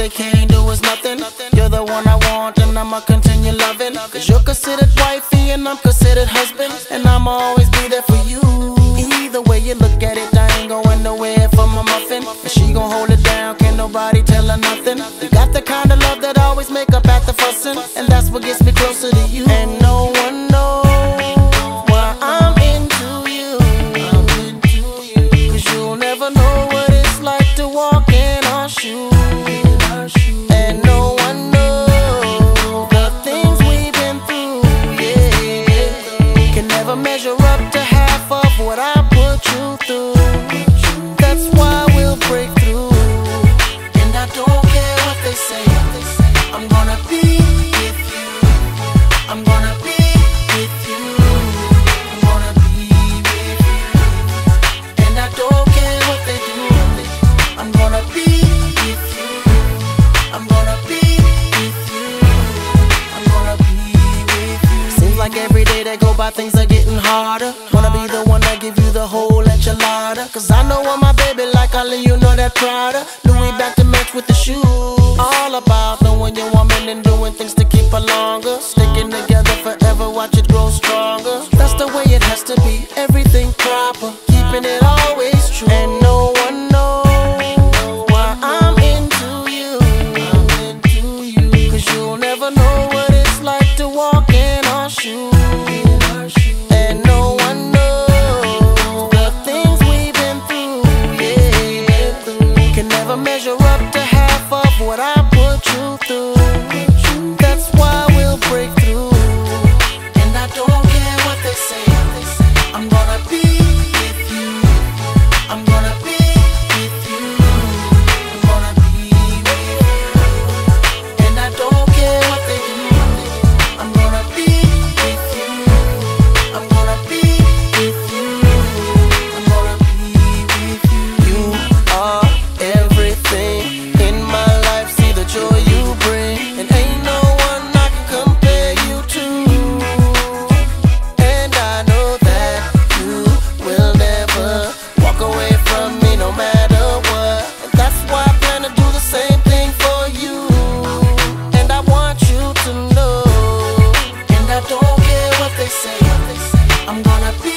they can't do is nothing. You're the one I want, and I'ma continue loving. Cause you're considered wifey, and I'm considered husband. And I'ma always be there for you. Either way you look at it, I ain't going nowhere for my muffin. And she gon' hold it down, can't nobody tell her nothing. You got the kind of love that always make up after fussing. And that's I'm gonna be with you. I'm gonna be with you. And I don't care what they do. I'm gonna be with you. I'm gonna be with you. I'm gonna be with you. Seems like every day that go by, things are getting harder. Wanna be the one that give you the whole enchilada. Cause I know I'm my baby, like I you know that Prada. Louis back to match with the shoes. Keeping it always true. And no one knows why. I'm into you. Cause you'll never know you to